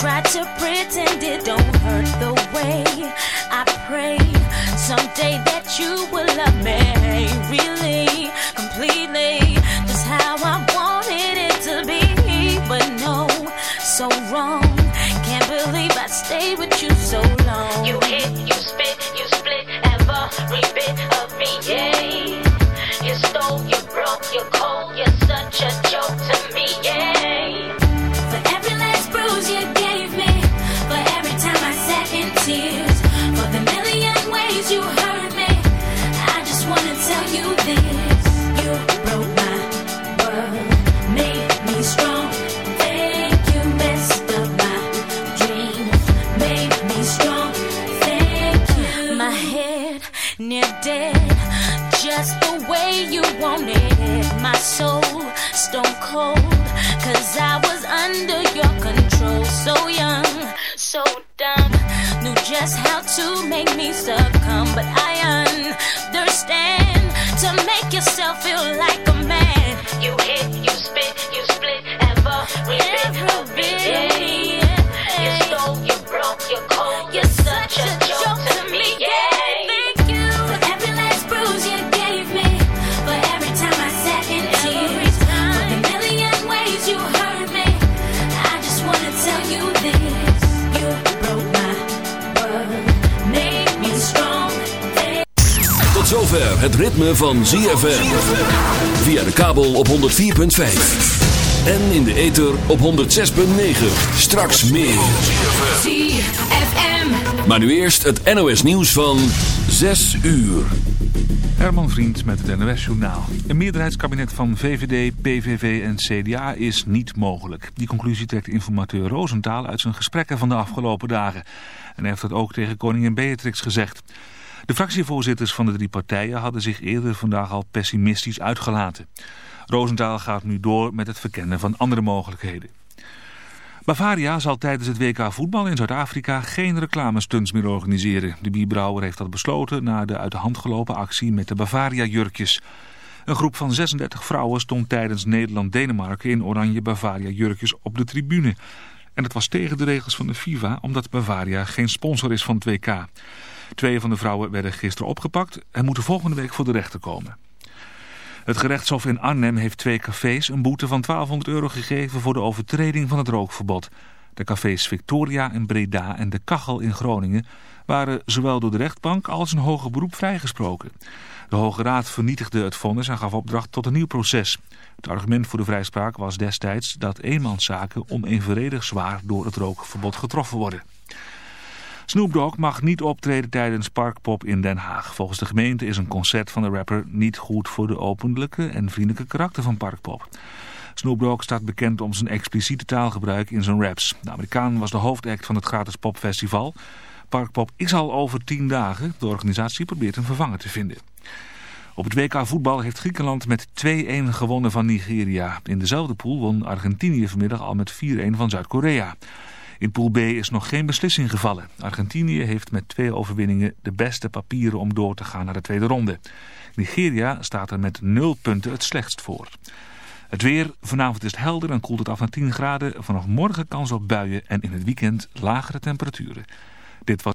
try to pretend it don't hurt the way I pray someday that you will love me really, completely, just how I wanted it to be. But no, so wrong. Can't believe I stayed with you so long. You hit, you spit, you split every bit of me, yeah. You stole, you broke, you cold, you're such a joke to me, yeah. I was under your control. So young, so dumb, knew just how to make me succumb. But I understand to make yourself feel like a man. Het ritme van ZFM. Via de kabel op 104.5. En in de ether op 106.9. Straks meer. ZFM. Maar nu eerst het NOS nieuws van 6 uur. Herman Vriend met het NOS Journaal. Een meerderheidskabinet van VVD, PVV en CDA is niet mogelijk. Die conclusie trekt informateur Roosentaal uit zijn gesprekken van de afgelopen dagen. En hij heeft dat ook tegen koningin Beatrix gezegd. De fractievoorzitters van de drie partijen hadden zich eerder vandaag al pessimistisch uitgelaten. Roosentaal gaat nu door met het verkennen van andere mogelijkheden. Bavaria zal tijdens het WK voetbal in Zuid-Afrika geen reclamestunts meer organiseren. De bierbrouwer heeft dat besloten na de uit de hand gelopen actie met de Bavaria-jurkjes. Een groep van 36 vrouwen stond tijdens Nederland-Denemarken in oranje Bavaria-jurkjes op de tribune. En dat was tegen de regels van de FIFA omdat Bavaria geen sponsor is van het WK. Twee van de vrouwen werden gisteren opgepakt en moeten volgende week voor de rechter komen. Het gerechtshof in Arnhem heeft twee cafés een boete van 1200 euro gegeven voor de overtreding van het rookverbod. De cafés Victoria in Breda en de Kachel in Groningen waren zowel door de rechtbank als een hoger beroep vrijgesproken. De Hoge Raad vernietigde het vonnis en gaf opdracht tot een nieuw proces. Het argument voor de vrijspraak was destijds dat eenmanszaken onevenredig zwaar door het rookverbod getroffen worden. Snoop Dogg mag niet optreden tijdens Parkpop in Den Haag. Volgens de gemeente is een concert van de rapper niet goed voor de openlijke en vriendelijke karakter van Parkpop. Snoop Dogg staat bekend om zijn expliciete taalgebruik in zijn raps. De Amerikaan was de hoofdact van het gratis popfestival. Parkpop is al over tien dagen. De organisatie probeert een vervanger te vinden. Op het WK voetbal heeft Griekenland met 2-1 gewonnen van Nigeria. In dezelfde pool won Argentinië vanmiddag al met 4-1 van Zuid-Korea. In pool B is nog geen beslissing gevallen. Argentinië heeft met twee overwinningen de beste papieren om door te gaan naar de tweede ronde. Nigeria staat er met 0 punten het slechtst voor. Het weer, vanavond is het helder en koelt het af naar 10 graden. Vanaf morgen kans op buien en in het weekend lagere temperaturen. Dit was...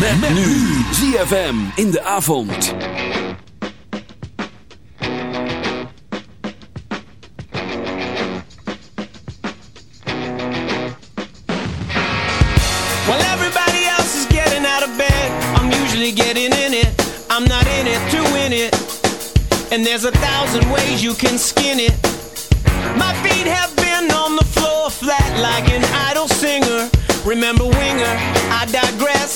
Met, met nu ZFM in de avond. While everybody else is getting out of bed, I'm usually getting in it. I'm not in it to win it. And there's a thousand ways you can skin it. My feet have been on the floor flat like an idle singer. Remember Winger, I digress.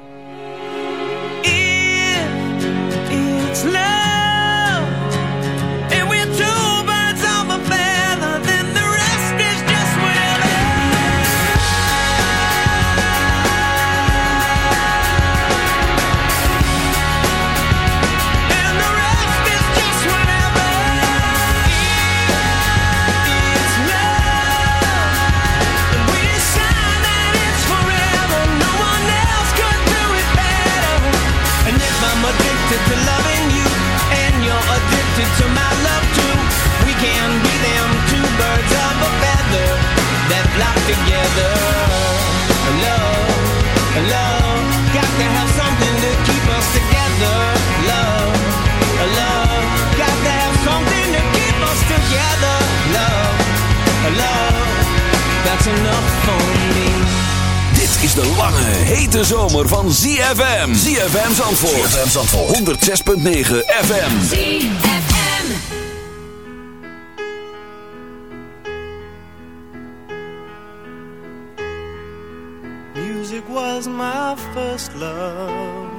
Dit is de lange, hete zomer van ZFM. ZFM Zandvoort. ZFM Zandvoort. 106.9 FM. ZFM. Music was my first love,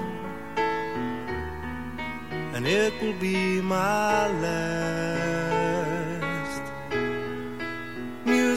and it will be my last.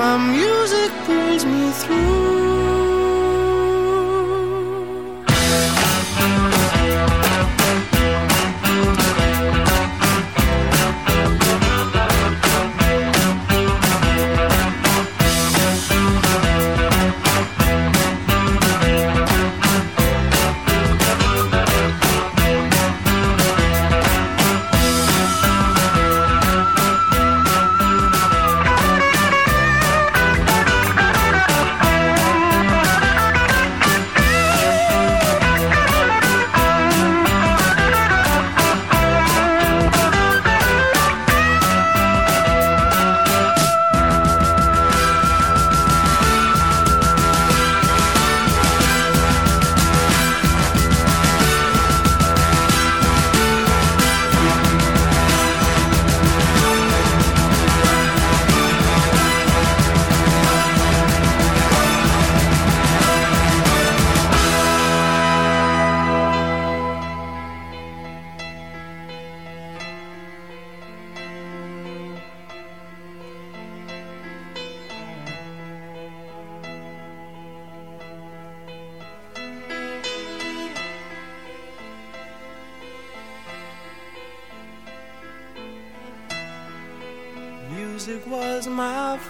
My music pulls me through.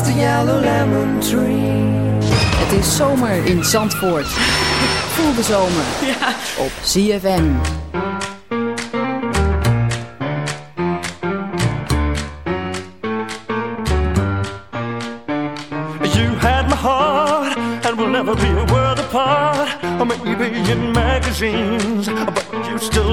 just a yellow lemon tree. Het is zomer in Zandvoort. Voel de zomer op ZFM. You had my heart, and we'll never be a world apart. Or maybe in magazines,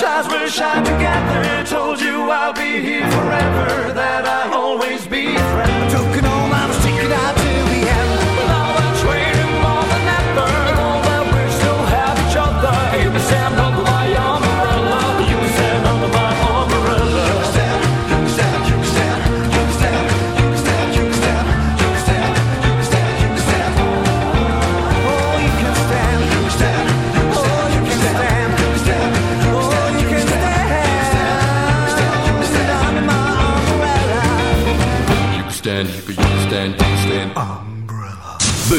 stars will shine together. Told you I'll be here forever, that I'll always be.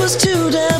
was too damn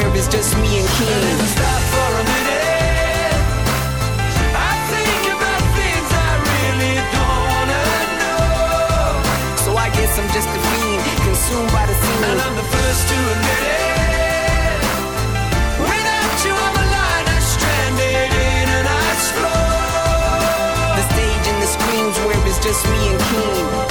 where it's just me and Keen. Stop for a minute. I think about things I really don't wanna know. So I guess I'm just a fiend, consumed by the scene. And I'm the first to admit it. Without you on the line, I'm stranded in an ice floor. The stage and the screams where it's just me and Keen.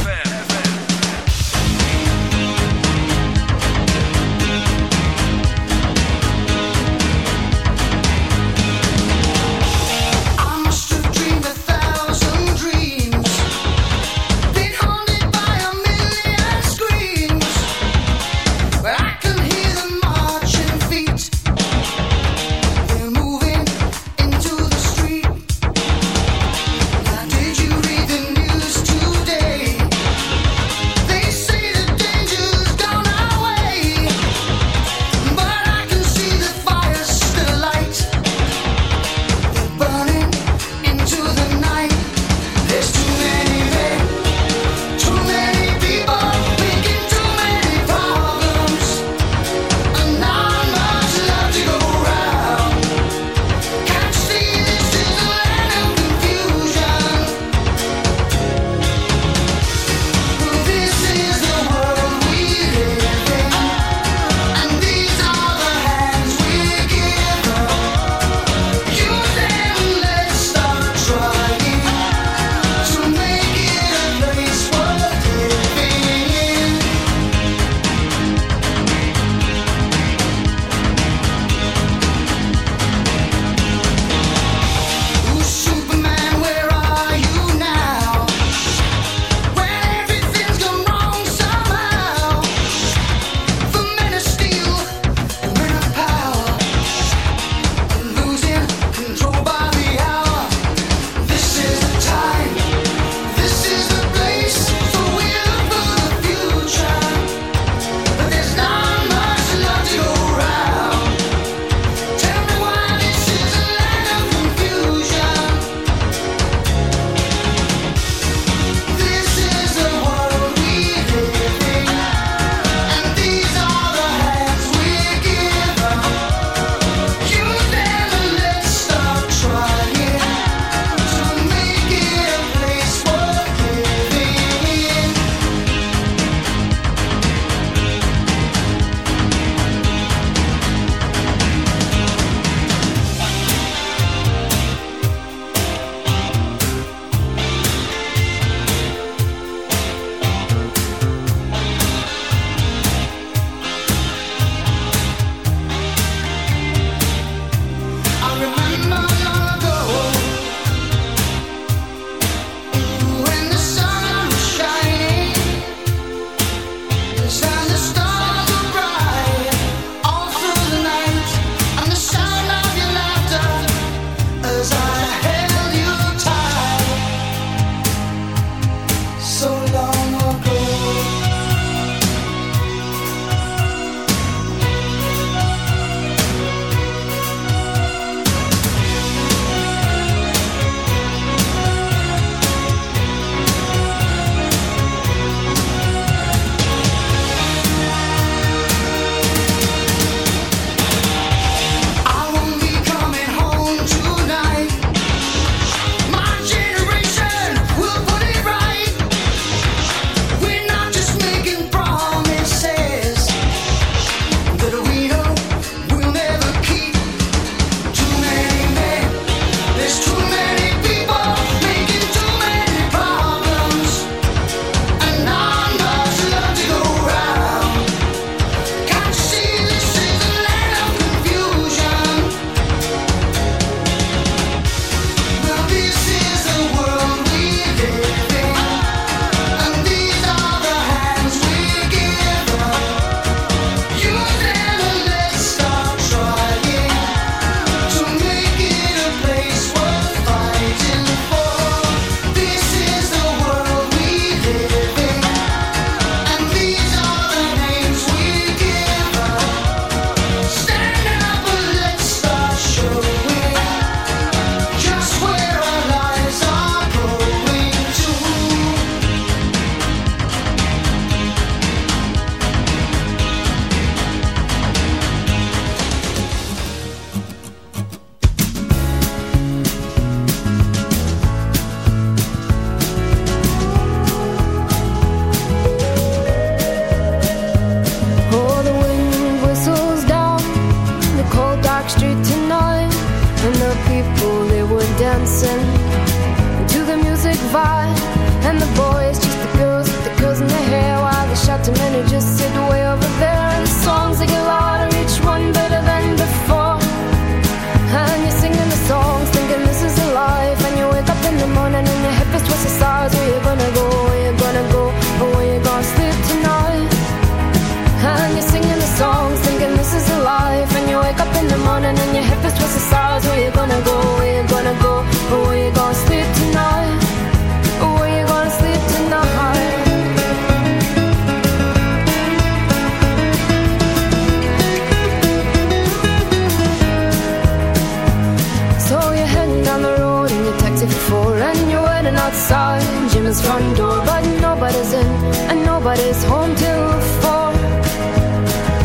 nobody's home till four.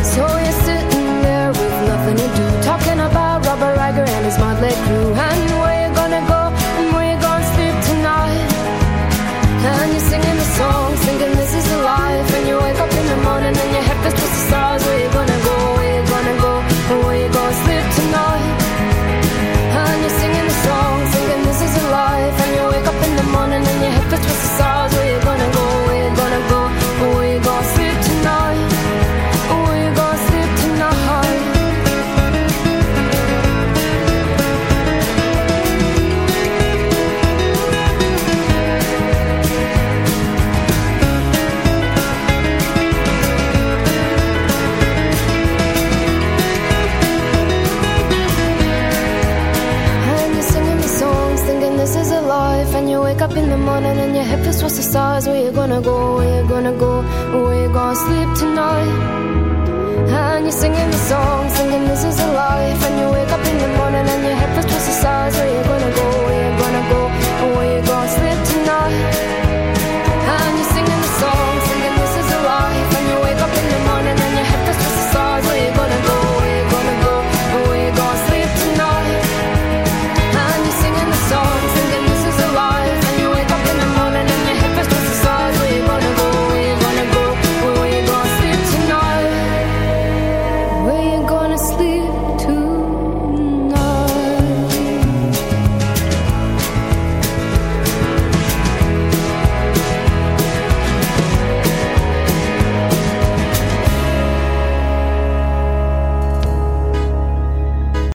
So you're sitting there with nothing to do, talking about Robert Riger and his motley crew. gonna go? Where you gonna go? Where you gonna sleep tonight? And you're singing the song, singing this is a life. And you wake up in the morning and your head feels twice the size. Where you